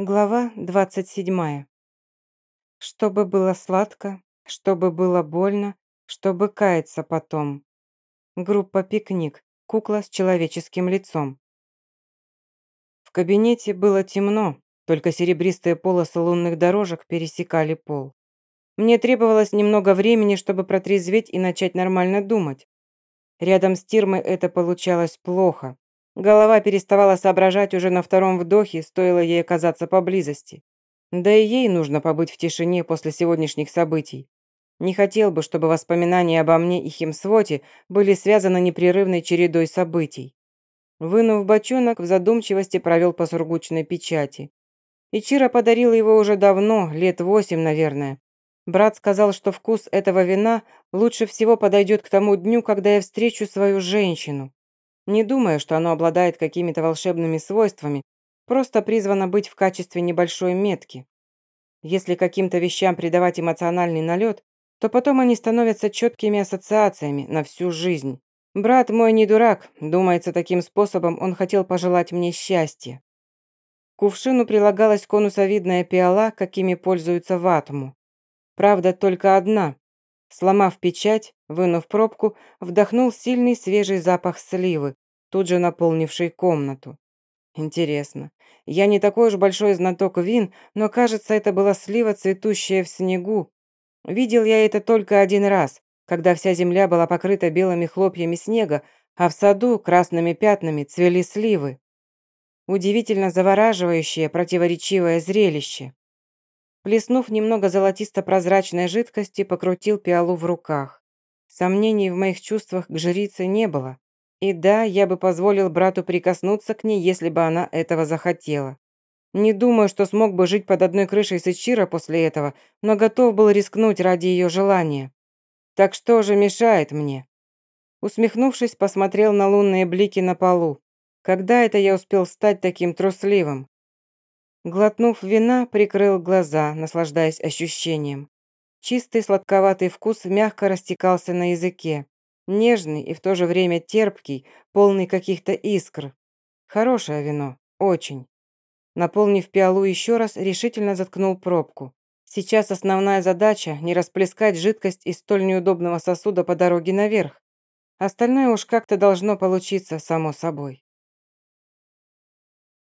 Глава 27. Чтобы было сладко, чтобы было больно, чтобы каяться потом. Группа «Пикник». Кукла с человеческим лицом. В кабинете было темно, только серебристые полосы лунных дорожек пересекали пол. Мне требовалось немного времени, чтобы протрезветь и начать нормально думать. Рядом с Тирмой это получалось плохо. Голова переставала соображать уже на втором вдохе, стоило ей оказаться поблизости. Да и ей нужно побыть в тишине после сегодняшних событий. Не хотел бы, чтобы воспоминания обо мне и Химсвоте были связаны непрерывной чередой событий. Вынув бочонок, в задумчивости провел по сургучной печати. Ичиро подарил его уже давно, лет восемь, наверное. Брат сказал, что вкус этого вина лучше всего подойдет к тому дню, когда я встречу свою женщину. Не думая, что оно обладает какими-то волшебными свойствами, просто призвано быть в качестве небольшой метки. Если каким-то вещам придавать эмоциональный налет, то потом они становятся четкими ассоциациями на всю жизнь. Брат мой не дурак, думается, таким способом он хотел пожелать мне счастья. К кувшину прилагалась конусовидная пиала, какими пользуются в. Правда, только одна, Сломав печать, вынув пробку, вдохнул сильный свежий запах сливы, тут же наполнивший комнату. Интересно, я не такой уж большой знаток вин, но, кажется, это была слива, цветущая в снегу. Видел я это только один раз, когда вся земля была покрыта белыми хлопьями снега, а в саду красными пятнами цвели сливы. Удивительно завораживающее, противоречивое зрелище. Плеснув немного золотисто-прозрачной жидкости, покрутил пиалу в руках. Сомнений в моих чувствах к жрице не было. И да, я бы позволил брату прикоснуться к ней, если бы она этого захотела. Не думаю, что смог бы жить под одной крышей с Ичиро после этого, но готов был рискнуть ради ее желания. Так что же мешает мне? Усмехнувшись, посмотрел на лунные блики на полу. Когда это я успел стать таким трусливым? Глотнув вина, прикрыл глаза, наслаждаясь ощущением. Чистый сладковатый вкус мягко растекался на языке. Нежный и в то же время терпкий, полный каких-то искр. Хорошее вино, очень. Наполнив пиалу еще раз, решительно заткнул пробку. Сейчас основная задача – не расплескать жидкость из столь неудобного сосуда по дороге наверх. Остальное уж как-то должно получиться само собой.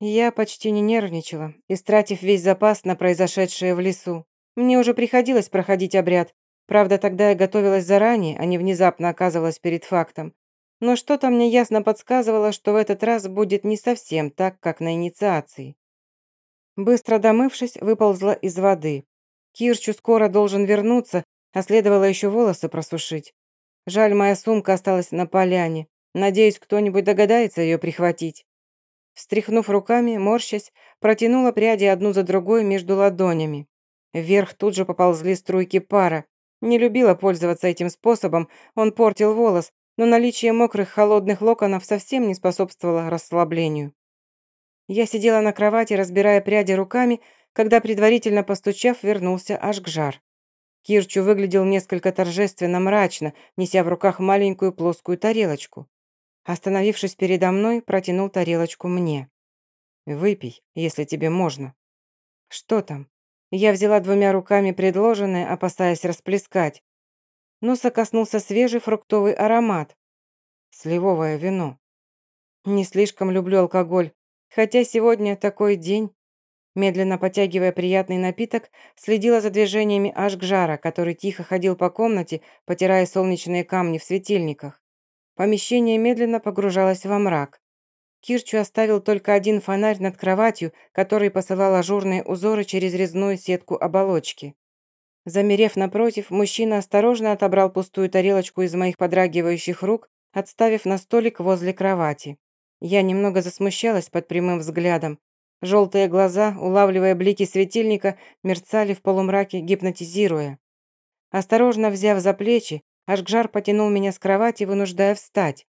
Я почти не нервничала, истратив весь запас на произошедшее в лесу. Мне уже приходилось проходить обряд. Правда, тогда я готовилась заранее, а не внезапно оказывалась перед фактом. Но что-то мне ясно подсказывало, что в этот раз будет не совсем так, как на инициации. Быстро домывшись, выползла из воды. Кирчу скоро должен вернуться, а следовало еще волосы просушить. Жаль, моя сумка осталась на поляне. Надеюсь, кто-нибудь догадается ее прихватить. Встряхнув руками, морщась, протянула пряди одну за другой между ладонями. Вверх тут же поползли струйки пара. Не любила пользоваться этим способом, он портил волос, но наличие мокрых холодных локонов совсем не способствовало расслаблению. Я сидела на кровати, разбирая пряди руками, когда, предварительно постучав, вернулся аж к жар. Кирчу выглядел несколько торжественно мрачно, неся в руках маленькую плоскую тарелочку. Остановившись передо мной, протянул тарелочку мне. «Выпей, если тебе можно». «Что там?» Я взяла двумя руками предложенное, опасаясь расплескать. Носа коснулся свежий фруктовый аромат. Сливовое вино. Не слишком люблю алкоголь, хотя сегодня такой день. Медленно потягивая приятный напиток, следила за движениями Ашгжара, который тихо ходил по комнате, потирая солнечные камни в светильниках. Помещение медленно погружалось во мрак. Кирчу оставил только один фонарь над кроватью, который посылал ажурные узоры через резную сетку оболочки. Замерев напротив, мужчина осторожно отобрал пустую тарелочку из моих подрагивающих рук, отставив на столик возле кровати. Я немного засмущалась под прямым взглядом. Желтые глаза, улавливая блики светильника, мерцали в полумраке, гипнотизируя. Осторожно взяв за плечи, Ашгжар потянул меня с кровати, вынуждая встать.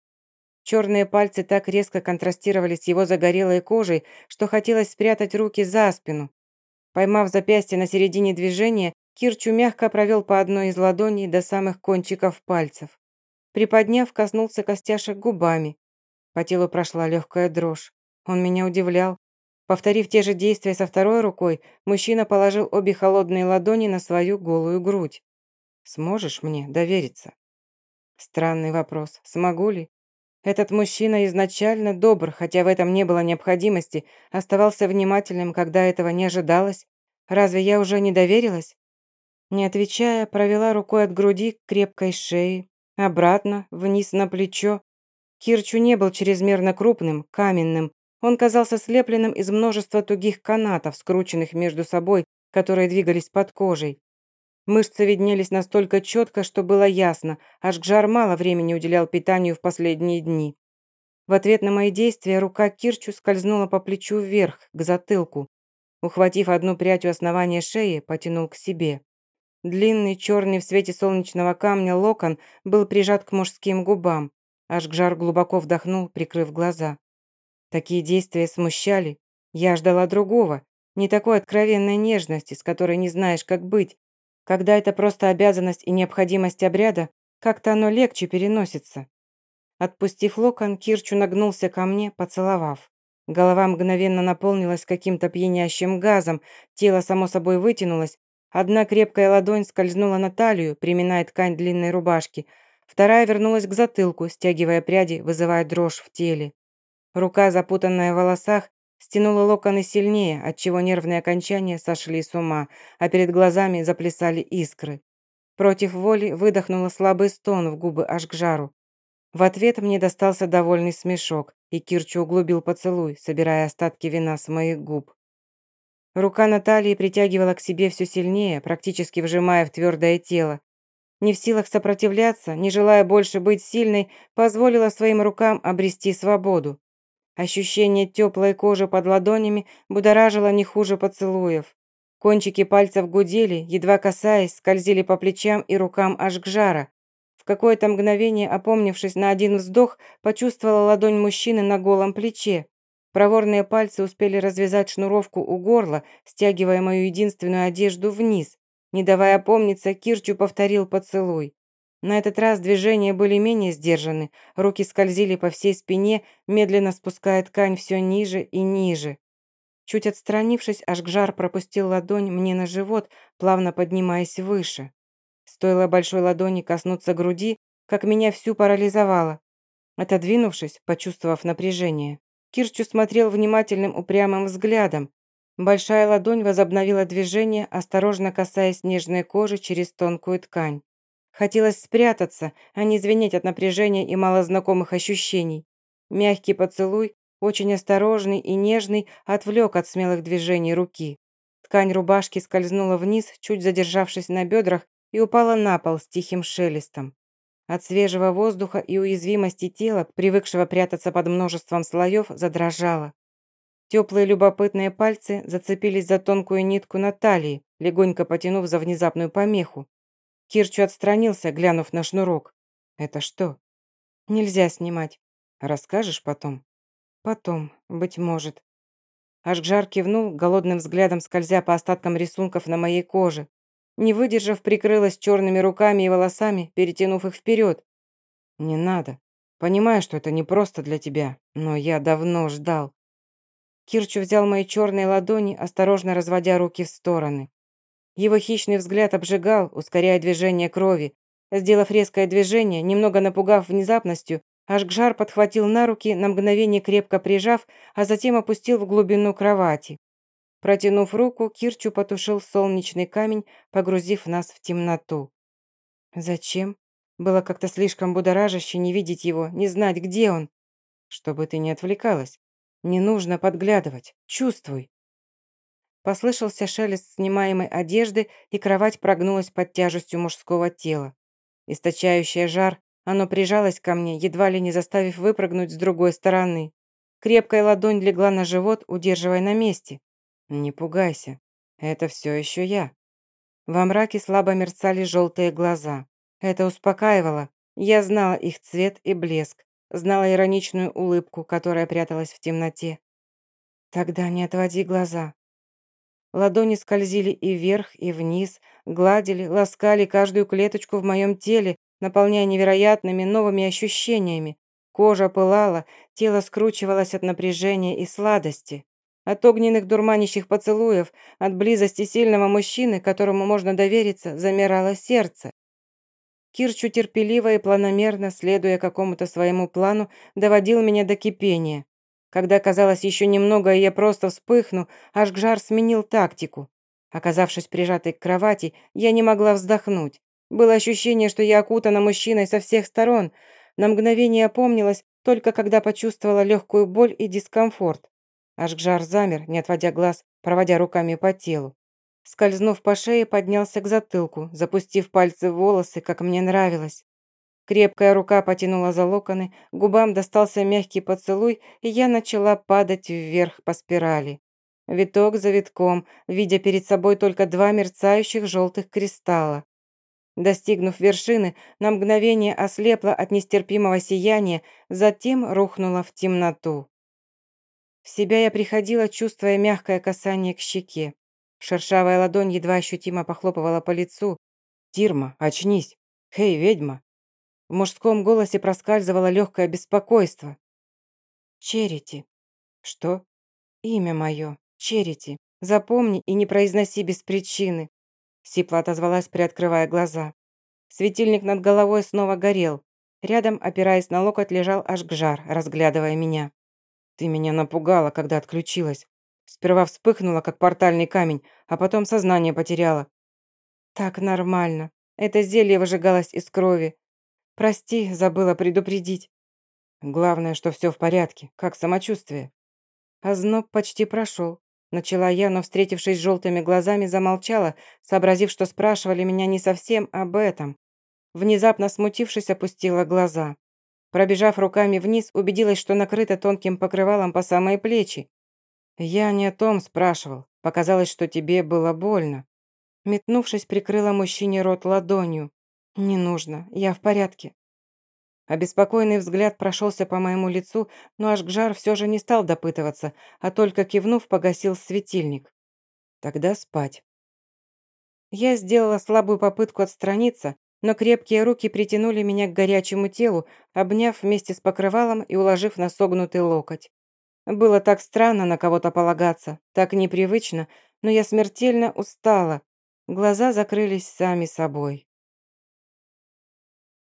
Черные пальцы так резко контрастировали с его загорелой кожей, что хотелось спрятать руки за спину. Поймав запястье на середине движения, Кирчу мягко провел по одной из ладоней до самых кончиков пальцев. Приподняв, коснулся костяшек губами. По телу прошла легкая дрожь. Он меня удивлял. Повторив те же действия со второй рукой, мужчина положил обе холодные ладони на свою голую грудь. «Сможешь мне довериться?» Странный вопрос. Смогу ли? Этот мужчина изначально добр, хотя в этом не было необходимости, оставался внимательным, когда этого не ожидалось. Разве я уже не доверилась? Не отвечая, провела рукой от груди к крепкой шее, обратно, вниз на плечо. Кирчу не был чрезмерно крупным, каменным. Он казался слепленным из множества тугих канатов, скрученных между собой, которые двигались под кожей. Мышцы виднелись настолько четко, что было ясно, аж Гжар мало времени уделял питанию в последние дни. В ответ на мои действия рука Кирчу скользнула по плечу вверх, к затылку. Ухватив одну прядь у основания шеи, потянул к себе. Длинный, черный в свете солнечного камня локон был прижат к мужским губам. Аж Гжар глубоко вдохнул, прикрыв глаза. Такие действия смущали. Я ждала другого, не такой откровенной нежности, с которой не знаешь, как быть, когда это просто обязанность и необходимость обряда, как-то оно легче переносится. Отпустив локон, Кирчу нагнулся ко мне, поцеловав. Голова мгновенно наполнилась каким-то пьянящим газом, тело само собой вытянулось, одна крепкая ладонь скользнула на талию, приминая ткань длинной рубашки, вторая вернулась к затылку, стягивая пряди, вызывая дрожь в теле. Рука, запутанная в волосах, Стянула локоны сильнее, отчего нервные окончания сошли с ума, а перед глазами заплясали искры. Против воли выдохнула слабый стон в губы аж к жару. В ответ мне достался довольный смешок, и Кирчу углубил поцелуй, собирая остатки вина с моих губ. Рука Натальи притягивала к себе все сильнее, практически вжимая в твердое тело. Не в силах сопротивляться, не желая больше быть сильной, позволила своим рукам обрести свободу. Ощущение теплой кожи под ладонями будоражило не хуже поцелуев. Кончики пальцев гудели, едва касаясь, скользили по плечам и рукам аж к жара. В какое-то мгновение, опомнившись на один вздох, почувствовала ладонь мужчины на голом плече. Проворные пальцы успели развязать шнуровку у горла, стягивая мою единственную одежду вниз. Не давая опомниться, Кирчу повторил поцелуй. На этот раз движения были менее сдержаны, руки скользили по всей спине, медленно спуская ткань все ниже и ниже. Чуть отстранившись, Ашгжар пропустил ладонь мне на живот, плавно поднимаясь выше. Стоило большой ладони коснуться груди, как меня всю парализовало. Отодвинувшись, почувствовав напряжение, Кирчу смотрел внимательным упрямым взглядом. Большая ладонь возобновила движение, осторожно касаясь нежной кожи через тонкую ткань. Хотелось спрятаться, а не звенеть от напряжения и малознакомых ощущений. Мягкий поцелуй, очень осторожный и нежный, отвлек от смелых движений руки. Ткань рубашки скользнула вниз, чуть задержавшись на бедрах, и упала на пол с тихим шелестом. От свежего воздуха и уязвимости тела, привыкшего прятаться под множеством слоев, задрожало. Теплые любопытные пальцы зацепились за тонкую нитку на талии, легонько потянув за внезапную помеху. Кирчу отстранился, глянув на шнурок. «Это что?» «Нельзя снимать. Расскажешь потом?» «Потом, быть может». Ашгжар кивнул, голодным взглядом скользя по остаткам рисунков на моей коже. Не выдержав, прикрылась черными руками и волосами, перетянув их вперед. «Не надо. Понимаю, что это не просто для тебя, но я давно ждал». Кирчу взял мои черные ладони, осторожно разводя руки в стороны. Его хищный взгляд обжигал, ускоряя движение крови. Сделав резкое движение, немного напугав внезапностью, Ашгжар подхватил на руки, на мгновение крепко прижав, а затем опустил в глубину кровати. Протянув руку, Кирчу потушил солнечный камень, погрузив нас в темноту. «Зачем?» Было как-то слишком будоражаще не видеть его, не знать, где он. «Чтобы ты не отвлекалась. Не нужно подглядывать. Чувствуй». Послышался шелест снимаемой одежды, и кровать прогнулась под тяжестью мужского тела. Источающее жар, оно прижалось ко мне, едва ли не заставив выпрыгнуть с другой стороны. Крепкая ладонь легла на живот, удерживая на месте. «Не пугайся, это все еще я». Во мраке слабо мерцали желтые глаза. Это успокаивало. Я знала их цвет и блеск, знала ироничную улыбку, которая пряталась в темноте. «Тогда не отводи глаза», Ладони скользили и вверх, и вниз, гладили, ласкали каждую клеточку в моем теле, наполняя невероятными новыми ощущениями. Кожа пылала, тело скручивалось от напряжения и сладости. От огненных дурманящих поцелуев, от близости сильного мужчины, которому можно довериться, замирало сердце. Кирчу терпеливо и планомерно, следуя какому-то своему плану, доводил меня до кипения. Когда казалось еще немного, и я просто вспыхну, аж Гжар сменил тактику. Оказавшись прижатой к кровати, я не могла вздохнуть. Было ощущение, что я окутана мужчиной со всех сторон. На мгновение опомнилась, только когда почувствовала легкую боль и дискомфорт. Ашгжар замер, не отводя глаз, проводя руками по телу. Скользнув по шее, поднялся к затылку, запустив пальцы в волосы, как мне нравилось. Крепкая рука потянула за локоны, губам достался мягкий поцелуй, и я начала падать вверх по спирали. Виток за витком, видя перед собой только два мерцающих желтых кристалла. Достигнув вершины, на мгновение ослепла от нестерпимого сияния, затем рухнула в темноту. В себя я приходила, чувствуя мягкое касание к щеке. Шершавая ладонь едва ощутимо похлопывала по лицу. «Тирма, очнись! Хей, ведьма!» В мужском голосе проскальзывало легкое беспокойство. «Черити». «Что?» «Имя мое. Черити. Запомни и не произноси без причины. Сипла отозвалась, приоткрывая глаза. Светильник над головой снова горел. Рядом, опираясь на локоть, лежал Ашгжар, разглядывая меня. «Ты меня напугала, когда отключилась. Сперва вспыхнула, как портальный камень, а потом сознание потеряла». «Так нормально. Это зелье выжигалось из крови. Прости, забыла предупредить». «Главное, что все в порядке. Как самочувствие?» Озноб почти прошел. Начала я, но, встретившись с желтыми глазами, замолчала, сообразив, что спрашивали меня не совсем об этом. Внезапно смутившись, опустила глаза. Пробежав руками вниз, убедилась, что накрыта тонким покрывалом по самые плечи. «Я не о том спрашивал. Показалось, что тебе было больно». Метнувшись, прикрыла мужчине рот ладонью. «Не нужно, я в порядке». Обеспокоенный взгляд прошелся по моему лицу, но Ашгжар все же не стал допытываться, а только кивнув, погасил светильник. Тогда спать. Я сделала слабую попытку отстраниться, но крепкие руки притянули меня к горячему телу, обняв вместе с покрывалом и уложив на согнутый локоть. Было так странно на кого-то полагаться, так непривычно, но я смертельно устала. Глаза закрылись сами собой.